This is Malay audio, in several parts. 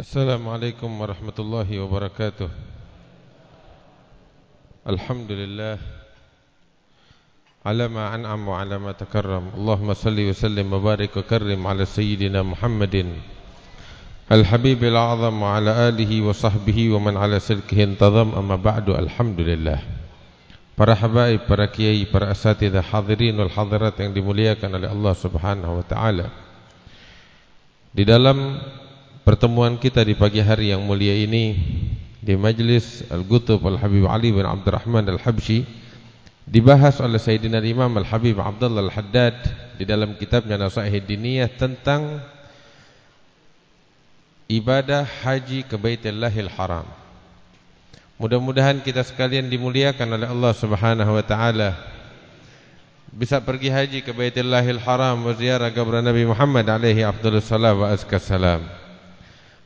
Assalamualaikum warahmatullahi wabarakatuh Alhamdulillah Ala ma an'am wa ala ma takarram Allahumma salli wa sallim wa barik wa karrim ala sayyidina Muhammadin Al-Habibil A'zam wa ala alihi wa sahbihi wa man ala silkihi intazam amma ba'du Alhamdulillah Para habaib, para kiai, para asatidah hadirin wal hadirat yang dimuliakan oleh Allah subhanahu wa ta'ala. Di dalam pertemuan kita di pagi hari yang mulia ini di majlis Al-Gutub Al-Habib Ali bin Abdul Rahman Al-Habsyi dibahas oleh Sayyidina Imam Al-Habib Abdullah Al-Haddad di dalam kitabnya Nasaih Diniyah tentang ibadah haji ke Baitullahil Haram. Mudah-mudahan kita sekalian dimuliakan oleh Allah Subhanahu wa taala bisa pergi haji ke Baitullahil Haram wa ziarah kubur Nabi Muhammad alaihi afdhalus salam wa azkas salam.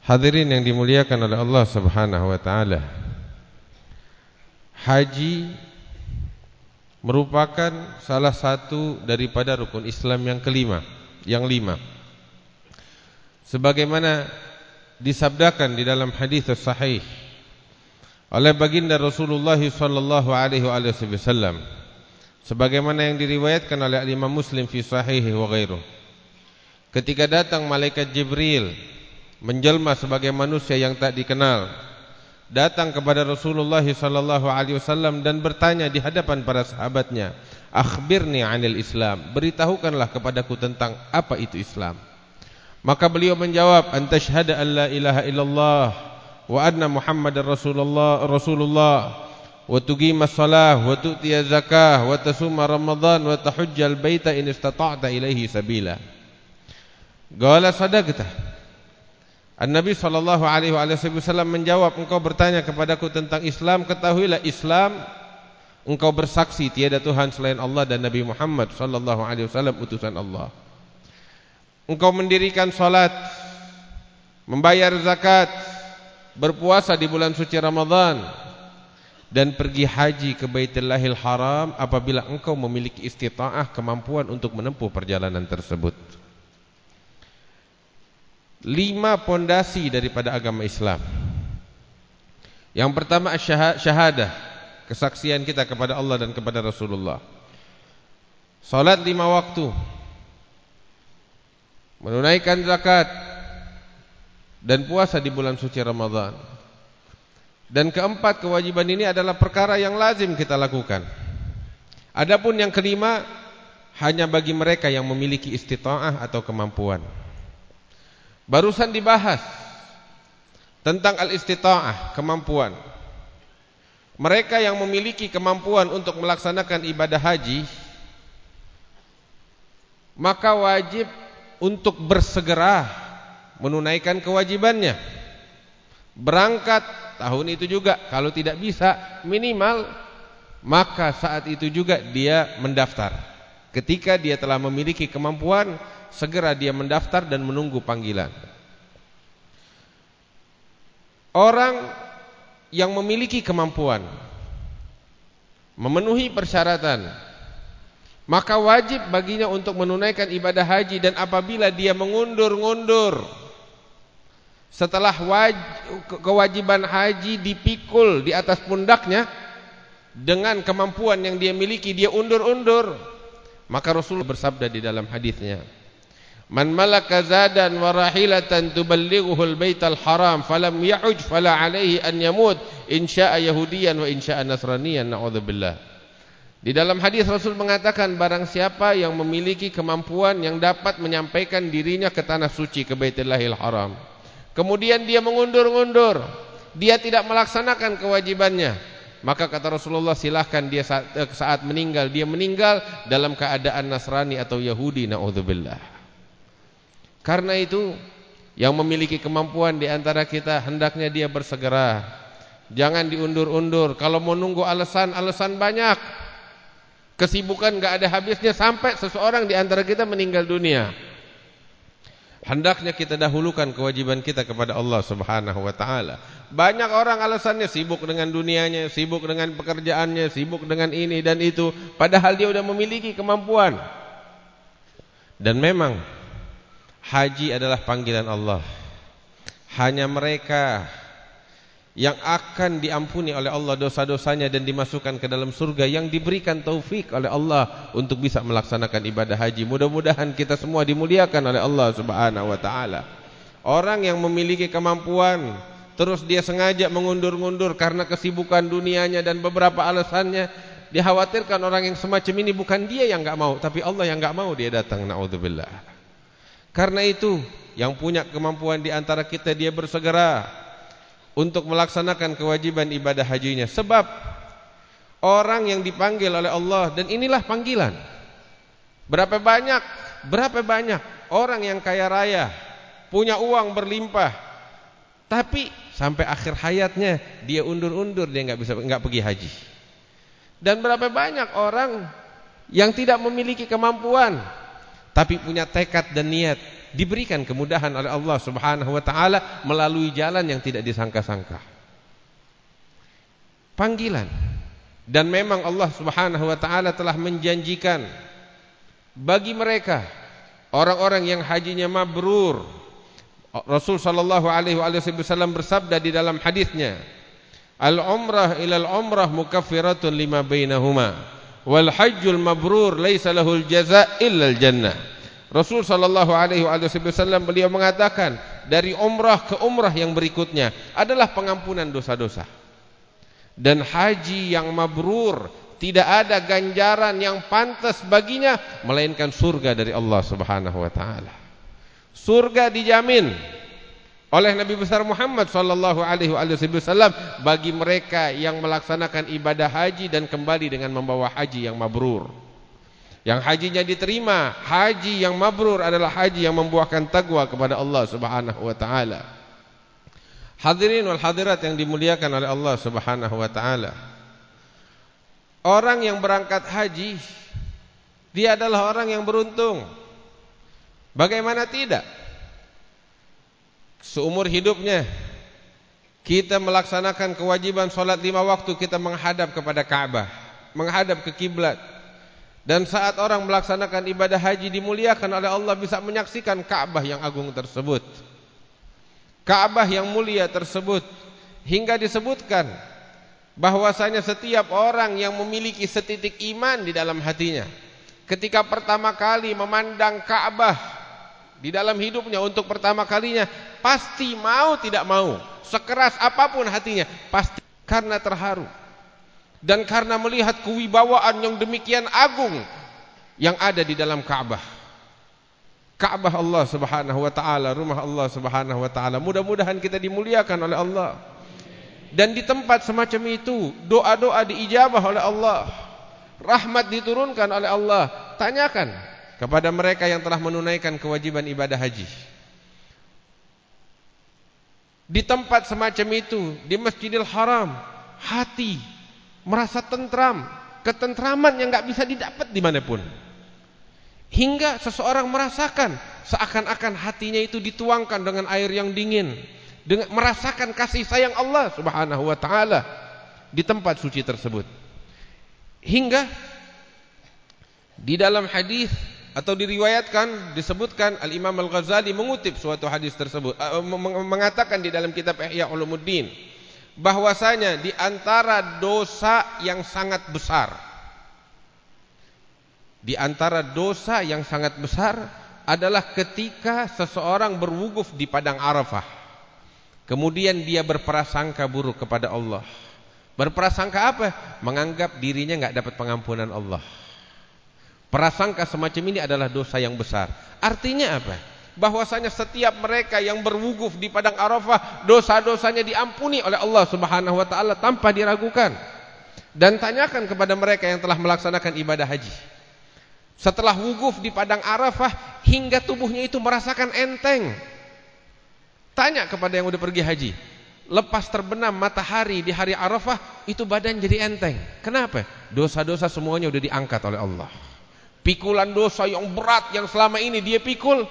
Hadirin yang dimuliakan oleh Allah Subhanahu wa taala. Haji merupakan salah satu daripada rukun Islam yang kelima, yang lima. Sebagaimana disabdakan di dalam hadis sahih oleh baginda Rasulullah sallallahu alaihi wasallam sebagaimana yang diriwayatkan oleh Imam Muslim fi sahih wa ghairuh. Ketika datang malaikat Jibril menjelma sebagai manusia yang tak dikenal datang kepada Rasulullah sallallahu alaihi wasallam dan bertanya di hadapan para sahabatnya akhbirni 'anil islam beritahukanlah kepadaku tentang apa itu Islam. Maka beliau menjawab antashhadu an la ilaha illallah wa anna muhammadar rasulullah rasulullah. Wa tuqimas shalah wa tu'tiyaz zakah wa tasuma ramadan wa tahujjal baita in istata'ta ilaihi sabila. Qala sadaqta An-Nabi sallallahu alaihi wasallam menjawab engkau bertanya kepadaku tentang Islam ketahuilah Islam engkau bersaksi tiada tuhan selain Allah dan Nabi Muhammad sallallahu alaihi wasallam utusan Allah. Engkau mendirikan salat, membayar zakat, berpuasa di bulan suci Ramadan dan pergi haji ke Baitullahil Haram apabila engkau memiliki istitaah kemampuan untuk menempuh perjalanan tersebut lima pondasi daripada agama Islam. Yang pertama syahadah, kesaksian kita kepada Allah dan kepada Rasulullah. Salat lima waktu. Menunaikan zakat dan puasa di bulan suci Ramadan. Dan keempat kewajiban ini adalah perkara yang lazim kita lakukan. Adapun yang kelima hanya bagi mereka yang memiliki istita'ah atau kemampuan. Barusan dibahas tentang al-istita'ah, kemampuan. Mereka yang memiliki kemampuan untuk melaksanakan ibadah haji maka wajib untuk bersegera menunaikan kewajibannya. Berangkat tahun itu juga kalau tidak bisa minimal maka saat itu juga dia mendaftar. Ketika dia telah memiliki kemampuan segera dia mendaftar dan menunggu panggilan. Orang yang memiliki kemampuan memenuhi persyaratan maka wajib baginya untuk menunaikan ibadah haji dan apabila dia mengundur-ngundur setelah kewajiban haji dipikul di atas pundaknya dengan kemampuan yang dia miliki dia undur-undur maka Rasul bersabda di dalam hadisnya Man malaka zadan wa rahilatan tuballighuhu al-baital haram falam ya'uj fala alayhi an yamut in syaa'a yahudiyan wa in syaa'a nasraniyan na'udzubillah. Di dalam hadis Rasul mengatakan barang siapa yang memiliki kemampuan yang dapat menyampaikan dirinya ke tanah suci ke Baitullahil Haram. Kemudian dia mengundur-undur, dia tidak melaksanakan kewajibannya. Maka kata Rasulullah silahkan dia saat, eh, saat meninggal dia meninggal dalam keadaan Nasrani atau Yahudi na'udzubillah. Karena itu yang memiliki kemampuan di antara kita hendaknya dia bersegera. Jangan diundur-undur. Kalau mau nunggu alasan, alasan banyak. Kesibukan enggak ada habisnya sampai seseorang di antara kita meninggal dunia. Hendaknya kita dahulukan kewajiban kita kepada Allah Subhanahu wa taala. Banyak orang alasannya sibuk dengan dunianya, sibuk dengan pekerjaannya, sibuk dengan ini dan itu, padahal dia sudah memiliki kemampuan. Dan memang Haji adalah panggilan Allah hanya mereka yang akan diampuni oleh Allah dosa-dosanya dan dimasukkan ke dalam surga yang diberikan taufik oleh Allah untuk bisa melaksanakan ibadah haji. Mudah-mudahan kita semua dimuliakan oleh Allah Subhanahu wa taala. Orang yang memiliki kemampuan terus dia sengaja mengundur-undur karena kesibukan dunianya dan beberapa alasannya, dikhawatirkan orang yang semacam ini bukan dia yang enggak mau, tapi Allah yang enggak mau dia datang. Nauzubillah. Karena itu, yang punya kemampuan di antara kita dia bersegera untuk melaksanakan kewajiban ibadah hajinya. Sebab orang yang dipanggil oleh Allah dan inilah panggilan. Berapa banyak berapa banyak orang yang kaya raya punya uang berlimpah tapi sampai akhir hayatnya dia undur-undur dia enggak bisa enggak pergi haji. Dan berapa banyak orang yang tidak memiliki kemampuan tapi punya tekad dan niat diberikan kemudahan oleh Allah Subhanahu wa taala melalui jalan yang tidak disangka-sangka. Panggilan. Dan memang Allah Subhanahu wa taala telah menjanjikan bagi mereka orang-orang yang hajinya mabrur. Rasul sallallahu alaihi wasallam bersabda di dalam hadisnya, "Al-umrah ila al-umrah mukaffiratun lima bainahuma, wal hajjul mabrur laisa lahul jazaa' illa al-jannah." Rasul sallallahu alaihi wasallam beliau mengatakan dari umrah ke umrah yang berikutnya adalah pengampunan dosa-dosa. Dan haji yang mabrur tidak ada ganjaran yang pantas baginya melainkan surga dari Allah Subhanahu wa taala. Surga dijamin oleh Nabi besar Muhammad sallallahu alaihi wasallam bagi mereka yang melaksanakan ibadah haji dan kembali dengan membawa haji yang mabrur. Yang hajinya diterima, haji yang mabrur adalah haji yang membuahkan taqwa kepada Allah Subhanahu wa taala. Hadirin wal hadirat yang dimuliakan oleh Allah Subhanahu wa taala. Orang yang berangkat haji dia adalah orang yang beruntung. Bagaimana tidak? Seumur hidupnya kita melaksanakan kewajiban salat lima waktu kita menghadap kepada Ka'bah, menghadap ke kiblat. Dan saat orang melaksanakan ibadah haji dimuliakan oleh Allah bisa menyaksikan Ka'bah yang agung tersebut. Ka'bah yang mulia tersebut hingga disebutkan bahwasanya setiap orang yang memiliki setitik iman di dalam hatinya ketika pertama kali memandang Ka'bah di dalam hidupnya untuk pertama kalinya pasti mau tidak mau sekeras apapun hatinya pasti karena terharu dan karena melihat kewibawaan yang demikian agung yang ada di dalam Ka'bah. Ka'bah Allah Subhanahu wa taala, rumah Allah Subhanahu wa taala. Mudah-mudahan kita dimuliakan oleh Allah. Dan di tempat semacam itu, doa-doa diijabah oleh Allah. Rahmat diturunkan oleh Allah. Tanyakan kepada mereka yang telah menunaikan kewajiban ibadah haji. Di tempat semacam itu, di Masjidil Haram, hati merasa tentram, ketentraman yang enggak bisa didapat di manapun. Hingga seseorang merasakan seakan-akan hatinya itu dituangkan dengan air yang dingin, dengan merasakan kasih sayang Allah Subhanahu wa taala di tempat suci tersebut. Hingga di dalam hadis atau diriwayatkan disebutkan Al Imam Al Ghazali mengutip suatu hadis tersebut uh, mengatakan di dalam kitab Ihya Ulumuddin bahwasanya di antara dosa yang sangat besar di antara dosa yang sangat besar adalah ketika seseorang berwukuf di padang Arafah kemudian dia berprasangka buruk kepada Allah. Berprasangka apa? Menganggap dirinya enggak dapat pengampunan Allah. Prasangka semacam ini adalah dosa yang besar. Artinya apa bahwasanya setiap mereka yang berwukuf di padang Arafah dosa-dosanya diampuni oleh Allah Subhanahu wa taala tanpa diragukan. Dan tanyakan kepada mereka yang telah melaksanakan ibadah haji. Setelah wukuf di padang Arafah hingga tubuhnya itu merasakan enteng. Tanya kepada yang sudah pergi haji. Lepas terbenam matahari di hari Arafah itu badan jadi enteng. Kenapa? Dosa-dosa semuanya sudah diangkat oleh Allah. Pikulan dosa yang berat yang selama ini dia pikul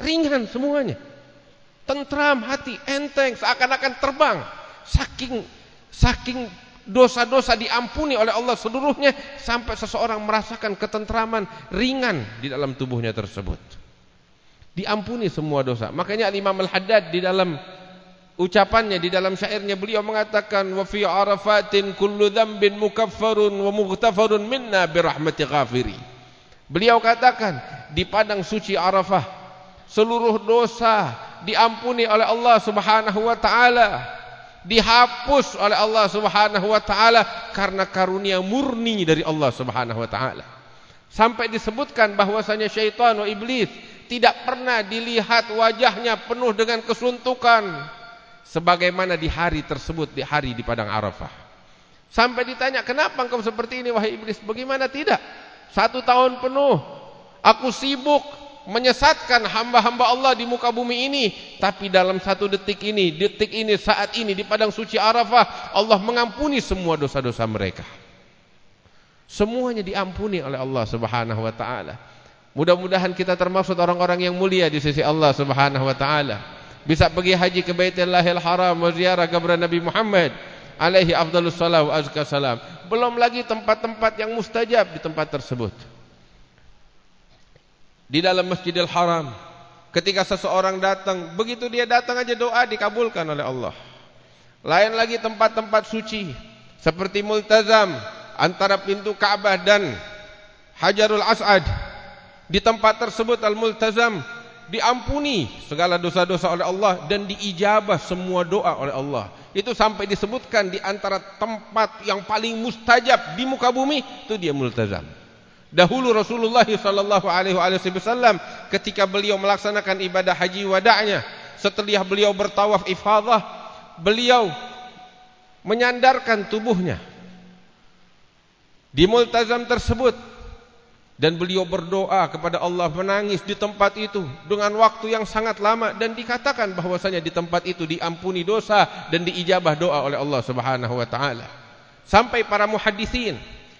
ringan semuanya. Tentram hati, enteng, seakan-akan terbang. Saking saking dosa-dosa diampuni oleh Allah seluruhnya sampai seseorang merasakan ketentraman ringan di dalam tubuhnya tersebut. Diampuni semua dosa. Makanya Imam Al-Haddad di dalam ucapannya di dalam syairnya beliau mengatakan wa fi arafatin kullu dhanbin mukaffarun wa mughtafarun minna bi rahmati ghafiri beliau katakan di padang suci Arafah seluruh dosa diampuni oleh Allah Subhanahu wa taala dihapus oleh Allah Subhanahu wa taala karena karunia murni dari Allah Subhanahu wa taala sampai disebutkan bahwasanya syaitan wa iblis tidak pernah dilihat wajahnya penuh dengan kesuntukan sebagaimana di hari tersebut di hari di padang Arafah. Sampai ditanya, "Kenapa engkau seperti ini wahai iblis?" Bagaimana tidak? Satu tahun penuh aku sibuk menyesatkan hamba-hamba Allah di muka bumi ini, tapi dalam satu detik ini, detik ini, saat ini di padang suci Arafah, Allah mengampuni semua dosa-dosa mereka. Semuanya diampuni oleh Allah Subhanahu wa taala. Mudah-mudahan kita termasuk orang-orang yang mulia di sisi Allah Subhanahu wa taala bisa pergi haji ke Baitullahil Haram ziarah kubur Nabi Muhammad alaihi afdhalus salam wa azka salam. Belum lagi tempat-tempat yang mustajab di tempat tersebut. Di dalam Masjidil Haram ketika seseorang datang, begitu dia datang aja doa dikabulkan oleh Allah. Lain lagi tempat-tempat suci seperti Multazam antara pintu Ka'bah dan Hajarul As'ad. Di tempat tersebut Al-Multazam diampuni segala dosa-dosa oleh Allah dan diijabah semua doa oleh Allah. Itu sampai disebutkan di antara tempat yang paling mustajab di muka bumi itu dia multazam. Dahulu Rasulullah sallallahu alaihi wasallam ketika beliau melaksanakan ibadah haji wada'nya, setelah beliau bertawaf ifadah, beliau menyandarkan tubuhnya di multazam tersebut dan beliau berdoa kepada Allah menangis di tempat itu dengan waktu yang sangat lama dan dikatakan bahwasanya di tempat itu diampuni dosa dan diijabah doa oleh Allah Subhanahu wa taala. Sampai para muhaddisin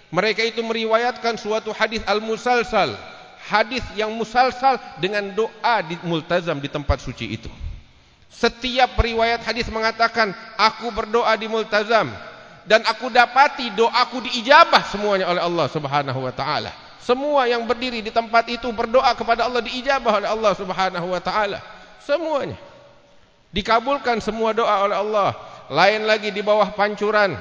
mereka itu meriwayatkan suatu hadis al-musalsal, hadis yang musalsal dengan doa di multazam di tempat suci itu. Setiap riwayat hadis mengatakan aku berdoa di multazam dan aku dapati doaku diijabah semuanya oleh Allah Subhanahu wa taala. Semua yang berdiri di tempat itu berdoa kepada Allah diijabah oleh Allah Subhanahu wa taala. Semuanya dikabulkan semua doa oleh Allah. Lain lagi di bawah pancuran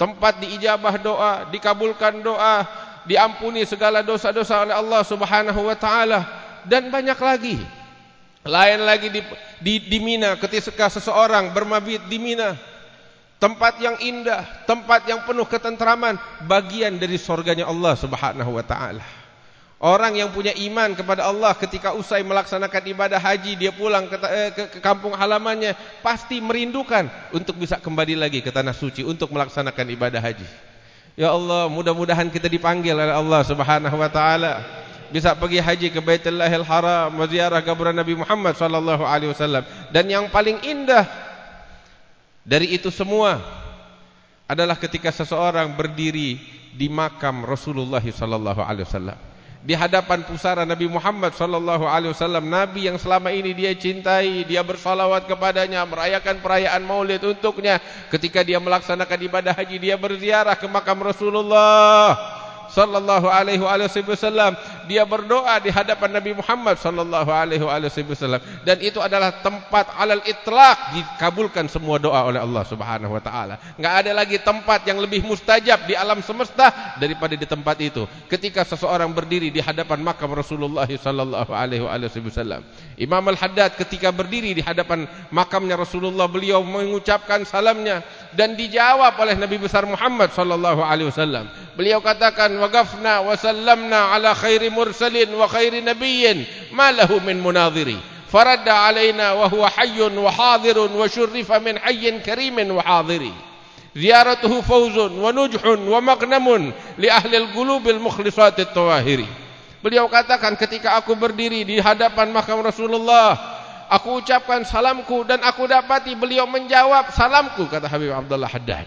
tempat diijabah doa, dikabulkan doa, diampuni segala dosa-dosa oleh Allah Subhanahu wa taala dan banyak lagi. Lain lagi di di, di Mina ketika seseorang bermabit di Mina tempat yang indah, tempat yang penuh ketentraman, bagian dari surganya Allah Subhanahu wa taala. Orang yang punya iman kepada Allah ketika usai melaksanakan ibadah haji dia pulang ke, eh, ke, ke kampung halamannya pasti merindukan untuk bisa kembali lagi ke tanah suci untuk melaksanakan ibadah haji. Ya Allah, mudah-mudahan kita dipanggil oleh Allah Subhanahu wa taala. Bisa pergi haji ke Baitullahil Haram, ziarah kuburan Nabi Muhammad sallallahu alaihi wasallam. Dan yang paling indah dari itu semua adalah ketika seseorang berdiri di makam Rasulullah sallallahu alaihi wasallam di hadapan pusara Nabi Muhammad sallallahu alaihi wasallam nabi yang selama ini dia cintai dia bersalawat kepadanya merayakan perayaan Maulid untuknya. Ketika dia melaksanakan ibadah haji dia berziarah ke makam Rasulullah sallallahu alaihi wasallam dia berdoa di hadapan Nabi Muhammad sallallahu alaihi wasallam. Dan itu adalah tempat alal itlaq dikabulkan semua doa oleh Allah Subhanahu wa taala. Enggak ada lagi tempat yang lebih mustajab di alam semesta daripada di tempat itu. Ketika seseorang berdiri di hadapan makam Rasulullah sallallahu alaihi wasallam. Imam Al-Haddad ketika berdiri di hadapan makamnya Rasulullah beliau mengucapkan salamnya. Dan dijawab oleh Nabi besar Muhammad sallallahu alaihi wasallam. Beliau katakan waqafna wa sallamna ala khairi mursalin wa khairi nabiyyin ma lahu min munadhiri. Faradda alaina wa huwa hayyun wa hadirun wa syurrifa min hayyin karimin wa hadiri. Ziyaratuhu fawzun wa nujhun wa magnamun li ahli al-qulubil at-tawahiri. Beliau katakan ketika aku berdiri di hadapan makam Rasulullah Aku ucapkan salamku dan aku dapati beliau menjawab salamku kata Habib Abdullah Haddad.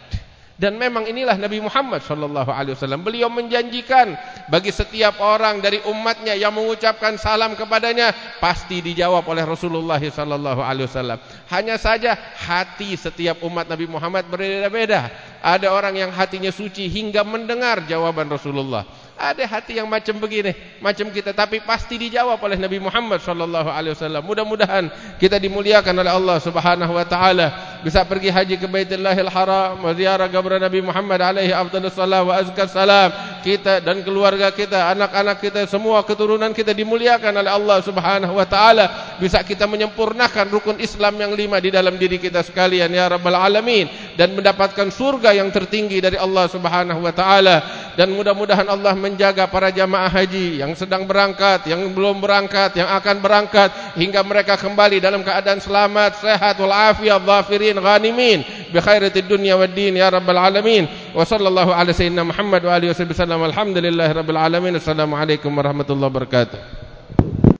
Dan memang inilah Nabi Muhammad sallallahu alaihi wasallam. Beliau menjanjikan bagi setiap orang dari umatnya yang mengucapkan salam kepadanya pasti dijawab oleh Rasulullah sallallahu alaihi wasallam. Hanya saja hati setiap umat Nabi Muhammad berbeda-beda. Ada orang yang hatinya suci hingga mendengar jawaban Rasulullah. Ada hati yang macam begini, macam kita tapi pasti dijawab oleh Nabi Muhammad sallallahu alaihi wasallam. Mudah-mudahan kita dimuliakan oleh Allah Subhanahu wa taala, bisa pergi haji ke Baitullahil Haram, ziarah kubur Nabi Muhammad alaihi afdhalus salam wa azkar salam. Kita dan keluarga kita, anak-anak kita, semua keturunan kita dimuliakan oleh Allah Subhanahu wa taala. Bisa kita menyempurnakan rukun Islam yang lima di dalam diri kita sekalian ya rabbal alamin dan mendapatkan surga yang tertinggi dari Allah Subhanahu wa taala dan mudah-mudahan Allah menjaga para jamaah haji yang sedang berangkat, yang belum berangkat, yang akan berangkat hingga mereka kembali dalam keadaan selamat, sehat wal afiat, zafirin, ghanimin bi khairatid dunya wad din ya rabbal alamin. Wa sallallahu ala sayyidina Muhammad wa alihi wasallam. Alhamdulillahirabbil alamin. Assalamualaikum warahmatullahi wabarakatuh.